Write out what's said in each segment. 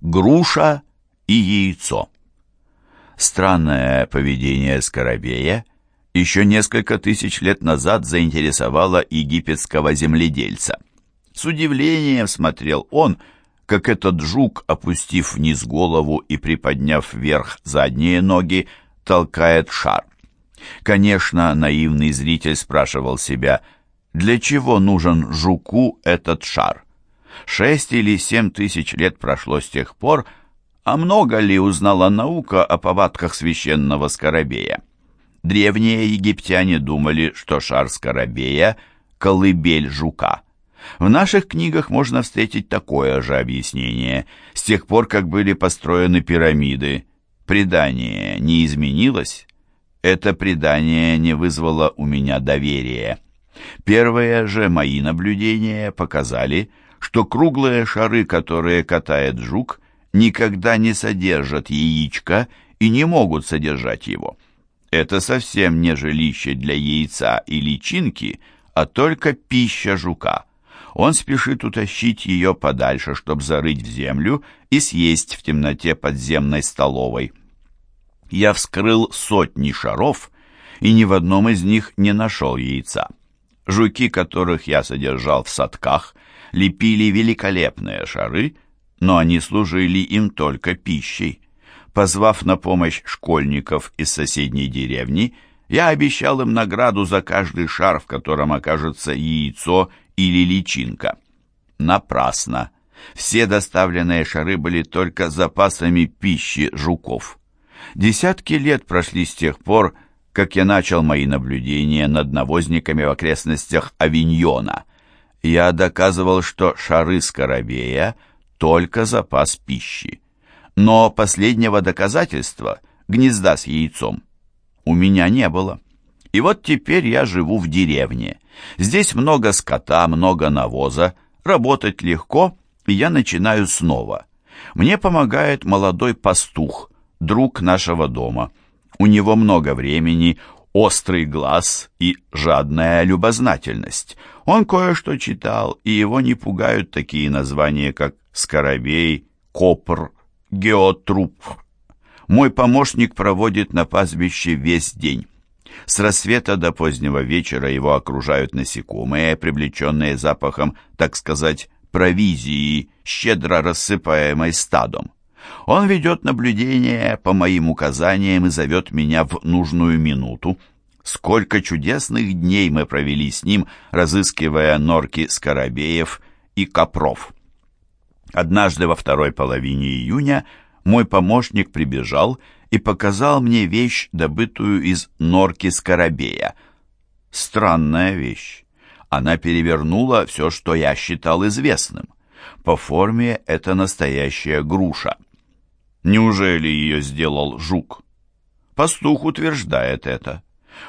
груша и яйцо. Странное поведение скоробея еще несколько тысяч лет назад заинтересовало египетского земледельца. С удивлением смотрел он, как этот жук, опустив вниз голову и приподняв вверх задние ноги, толкает шар. Конечно, наивный зритель спрашивал себя, для чего нужен жуку этот шар? Шесть или семь тысяч лет прошло с тех пор, а много ли узнала наука о повадках священного скоробея? Древние египтяне думали, что шар скоробея — колыбель жука. В наших книгах можно встретить такое же объяснение. С тех пор, как были построены пирамиды, предание не изменилось? Это предание не вызвало у меня доверия. Первые же мои наблюдения показали, что круглые шары, которые катает жук, никогда не содержат яичко и не могут содержать его. Это совсем не жилище для яйца и личинки, а только пища жука. Он спешит утащить ее подальше, чтобы зарыть в землю и съесть в темноте подземной столовой. Я вскрыл сотни шаров, и ни в одном из них не нашел яйца. Жуки, которых я содержал в садках, лепили великолепные шары, но они служили им только пищей. Позвав на помощь школьников из соседней деревни, я обещал им награду за каждый шар, в котором окажется яйцо или личинка. Напрасно. Все доставленные шары были только запасами пищи жуков. Десятки лет прошли с тех пор, как я начал мои наблюдения над навозниками в окрестностях Авиньона. Я доказывал, что шары скоробея — только запас пищи. Но последнего доказательства, гнезда с яйцом, у меня не было. И вот теперь я живу в деревне. Здесь много скота, много навоза, работать легко, и я начинаю снова. Мне помогает молодой пастух, друг нашего дома. У него много времени, острый глаз и жадная любознательность. Он кое-что читал, и его не пугают такие названия, как «Скоробей», «Копр», «Геотруп». Мой помощник проводит на пастбище весь день. С рассвета до позднего вечера его окружают насекомые, привлеченные запахом, так сказать, провизии, щедро рассыпаемой стадом. Он ведет наблюдение по моим указаниям и зовет меня в нужную минуту. Сколько чудесных дней мы провели с ним, разыскивая норки скоробеев и копров. Однажды во второй половине июня мой помощник прибежал и показал мне вещь, добытую из норки скоробея. Странная вещь. Она перевернула все, что я считал известным. По форме это настоящая груша. Неужели ее сделал жук? Пастух утверждает это.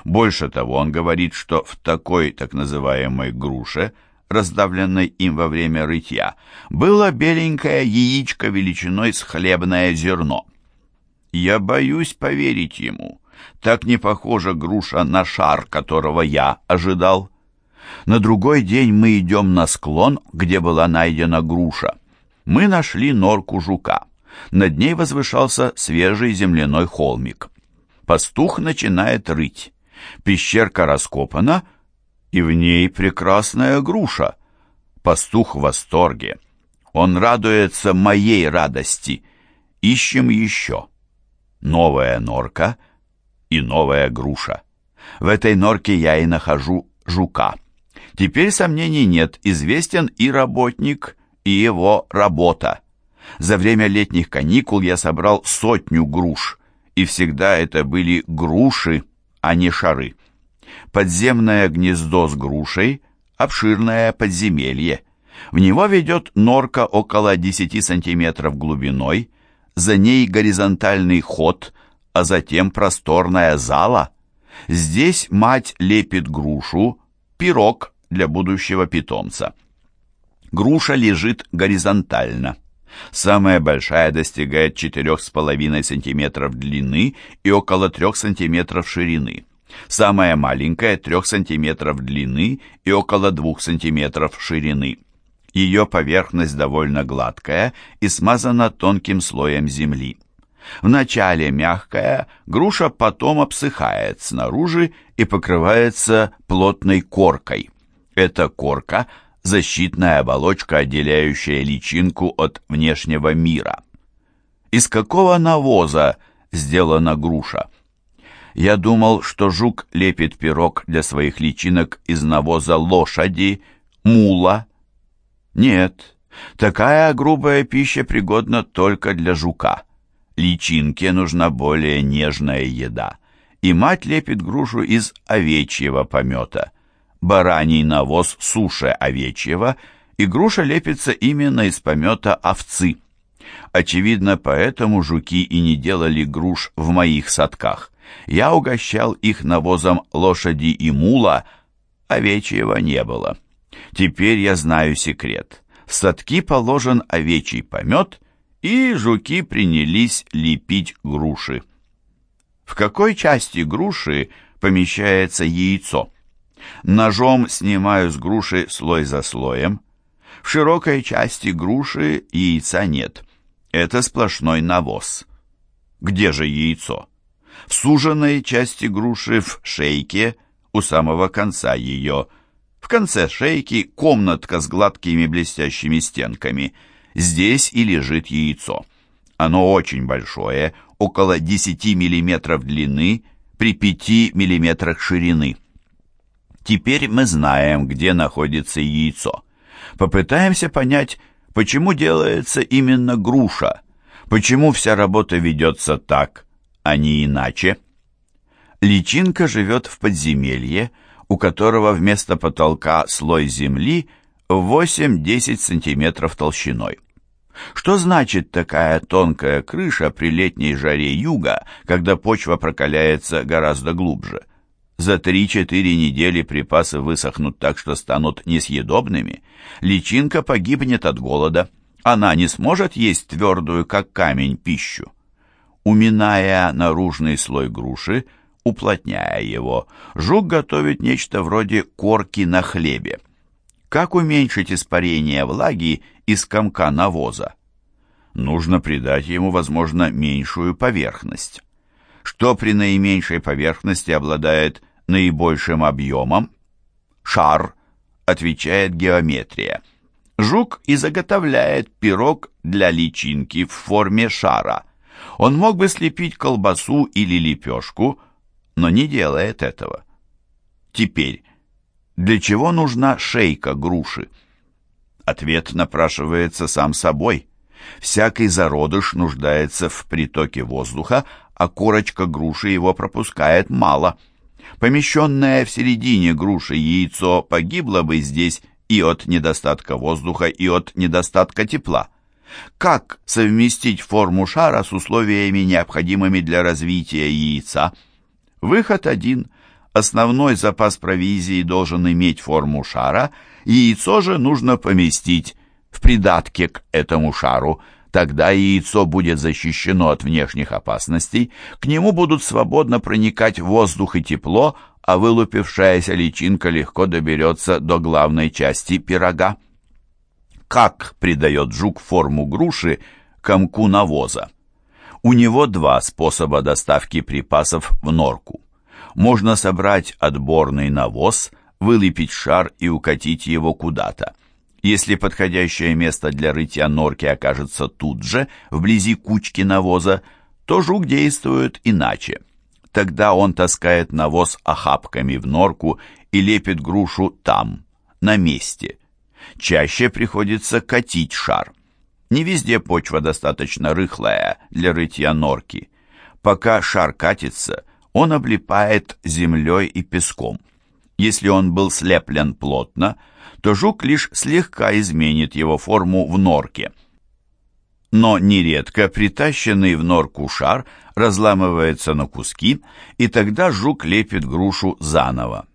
Больше того, он говорит, что в такой так называемой груше, раздавленной им во время рытья, было беленькое яичко величиной с хлебное зерно. Я боюсь поверить ему. Так не похожа груша на шар, которого я ожидал. На другой день мы идем на склон, где была найдена груша. Мы нашли норку жука. Над ней возвышался свежий земляной холмик. Пастух начинает рыть. Пещерка раскопана, и в ней прекрасная груша. Пастух в восторге. Он радуется моей радости. Ищем еще. Новая норка и новая груша. В этой норке я и нахожу жука. Теперь сомнений нет, известен и работник, и его работа. За время летних каникул я собрал сотню груш, и всегда это были груши, а не шары. Подземное гнездо с грушей – обширное подземелье. В него ведет норка около 10 сантиметров глубиной, за ней горизонтальный ход, а затем просторная зала. Здесь мать лепит грушу, пирог для будущего питомца. Груша лежит горизонтально. Самая большая достигает 4,5 см длины и около 3 см ширины. Самая маленькая 3 см длины и около 2 см ширины. Ее поверхность довольно гладкая и смазана тонким слоем земли. Вначале мягкая, груша потом обсыхает снаружи и покрывается плотной коркой. Эта корка – защитная оболочка, отделяющая личинку от внешнего мира. Из какого навоза сделана груша? Я думал, что жук лепит пирог для своих личинок из навоза лошади, мула. Нет, такая грубая пища пригодна только для жука. Личинке нужна более нежная еда, и мать лепит грушу из овечьего помета. Бараний навоз суше овечьего, и груша лепится именно из помета овцы. Очевидно, поэтому жуки и не делали груш в моих садках. Я угощал их навозом лошади и мула, овечьего не было. Теперь я знаю секрет. В садки положен овечий помет, и жуки принялись лепить груши. В какой части груши помещается яйцо? Ножом снимаю с груши слой за слоем. В широкой части груши яйца нет. Это сплошной навоз. Где же яйцо? В суженной части груши в шейке, у самого конца ее. В конце шейки комнатка с гладкими блестящими стенками. Здесь и лежит яйцо. Оно очень большое, около 10 мм длины, при 5 мм ширины. Теперь мы знаем, где находится яйцо. Попытаемся понять, почему делается именно груша, почему вся работа ведется так, а не иначе. Личинка живет в подземелье, у которого вместо потолка слой земли 8-10 сантиметров толщиной. Что значит такая тонкая крыша при летней жаре юга, когда почва прокаляется гораздо глубже? За 3-4 недели припасы высохнут так, что станут несъедобными. Личинка погибнет от голода. Она не сможет есть твердую, как камень, пищу. Уминая наружный слой груши, уплотняя его, жук готовит нечто вроде корки на хлебе. Как уменьшить испарение влаги из комка навоза? Нужно придать ему, возможно, меньшую поверхность. Что при наименьшей поверхности обладает наибольшим объемом? Шар, отвечает геометрия. Жук и заготовляет пирог для личинки в форме шара – он мог бы слепить колбасу или лепешку, но не делает этого. Теперь, для чего нужна шейка груши? Ответ напрашивается сам собой. Всякий зародыш нуждается в притоке воздуха, а корочка груши его пропускает мало. Помещенное в середине груши яйцо погибло бы здесь и от недостатка воздуха, и от недостатка тепла. Как совместить форму шара с условиями, необходимыми для развития яйца? Выход один. Основной запас провизии должен иметь форму шара, яйцо же нужно поместить в придатке к этому шару. Тогда яйцо будет защищено от внешних опасностей, к нему будут свободно проникать воздух и тепло, а вылупившаяся личинка легко доберется до главной части пирога как придает жук форму груши комку навоза. У него два способа доставки припасов в норку. Можно собрать отборный навоз, вылепить шар и укатить его куда-то. Если подходящее место для рытья норки окажется тут же, вблизи кучки навоза, то жук действует иначе. Тогда он таскает навоз охапками в норку и лепит грушу там, на месте. Чаще приходится катить шар. Не везде почва достаточно рыхлая для рытья норки. Пока шар катится, он облипает землей и песком. Если он был слеплен плотно, то жук лишь слегка изменит его форму в норке. Но нередко притащенный в норку шар разламывается на куски, и тогда жук лепит грушу заново.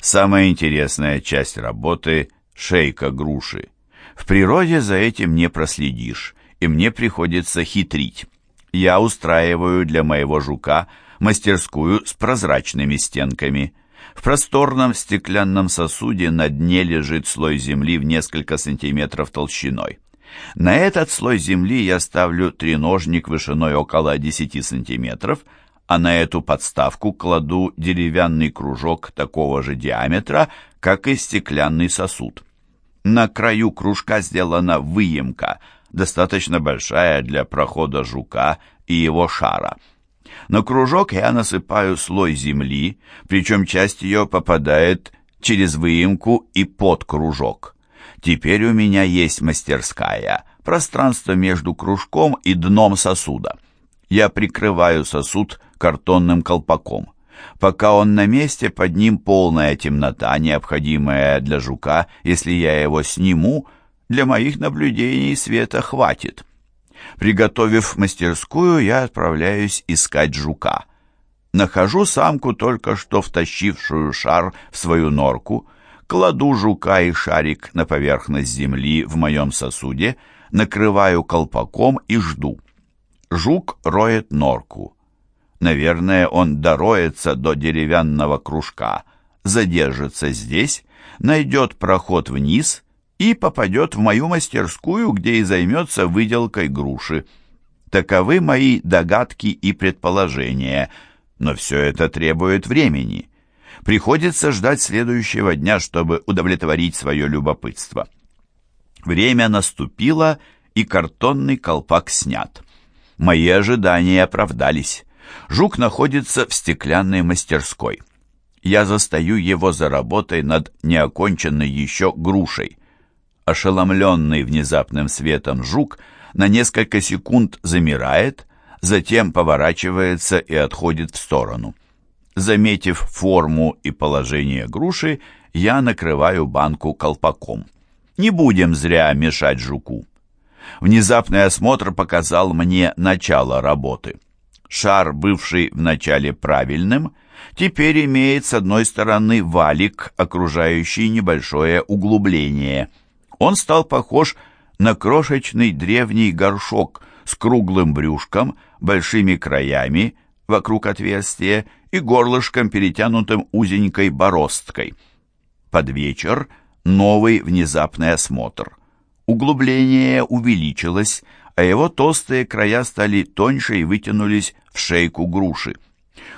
Самая интересная часть работы шейка груши. В природе за этим не проследишь, и мне приходится хитрить. Я устраиваю для моего жука мастерскую с прозрачными стенками. В просторном стеклянном сосуде на дне лежит слой земли в несколько сантиметров толщиной. На этот слой земли я ставлю треножник вышиной около 10 сантиметров, а на эту подставку кладу деревянный кружок такого же диаметра, как и стеклянный сосуд. На краю кружка сделана выемка, достаточно большая для прохода жука и его шара. На кружок я насыпаю слой земли, причем часть ее попадает через выемку и под кружок. Теперь у меня есть мастерская, пространство между кружком и дном сосуда. Я прикрываю сосуд картонным колпаком. Пока он на месте, под ним полная темнота, необходимая для жука. Если я его сниму, для моих наблюдений света хватит. Приготовив мастерскую, я отправляюсь искать жука. Нахожу самку, только что втащившую шар в свою норку, кладу жука и шарик на поверхность земли в моем сосуде, накрываю колпаком и жду. Жук роет норку. Наверное, он дороется до деревянного кружка, задержится здесь, найдет проход вниз и попадет в мою мастерскую, где и займется выделкой груши. Таковы мои догадки и предположения, но все это требует времени. Приходится ждать следующего дня, чтобы удовлетворить свое любопытство. Время наступило, и картонный колпак снят. Мои ожидания оправдались. Жук находится в стеклянной мастерской. Я застаю его за работой над неоконченной еще грушей. Ошеломленный внезапным светом жук на несколько секунд замирает, затем поворачивается и отходит в сторону. Заметив форму и положение груши, я накрываю банку колпаком. Не будем зря мешать жуку. Внезапный осмотр показал мне начало работы. Шар, бывший вначале правильным, теперь имеет с одной стороны валик, окружающий небольшое углубление – он стал похож на крошечный древний горшок с круглым брюшком, большими краями вокруг отверстия и горлышком, перетянутым узенькой бороздкой. Под вечер новый внезапный осмотр. Углубление увеличилось, а его толстые края стали тоньше и вытянулись в шейку груши.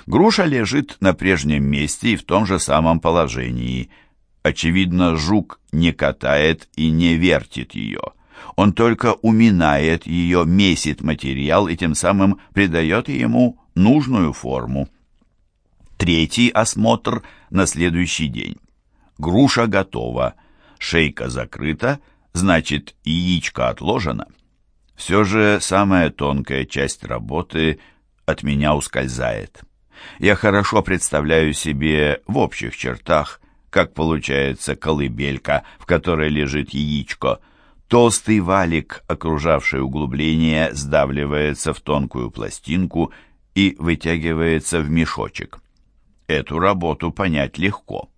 Груша лежит на прежнем месте и в том же самом положении – Очевидно, жук не катает и не вертит ее. Он только уминает ее, месит материал и тем самым придает ему нужную форму. Третий осмотр на следующий день. Груша готова, шейка закрыта, значит, яичко отложено. Все же самая тонкая часть работы от меня ускользает. Я хорошо представляю себе в общих чертах как получается колыбелька, в которой лежит яичко. Толстый валик, окружавший углубление, сдавливается в тонкую пластинку и вытягивается в мешочек. Эту работу понять легко.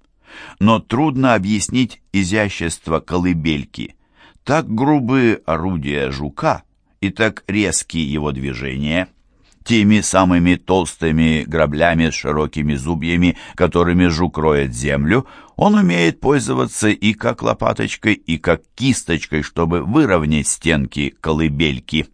Но трудно объяснить изящество колыбельки. Так грубы орудия жука и так резкие его движения – теми самыми толстыми граблями с широкими зубьями, которыми жук роет землю, он умеет пользоваться и как лопаточкой, и как кисточкой, чтобы выровнять стенки колыбельки.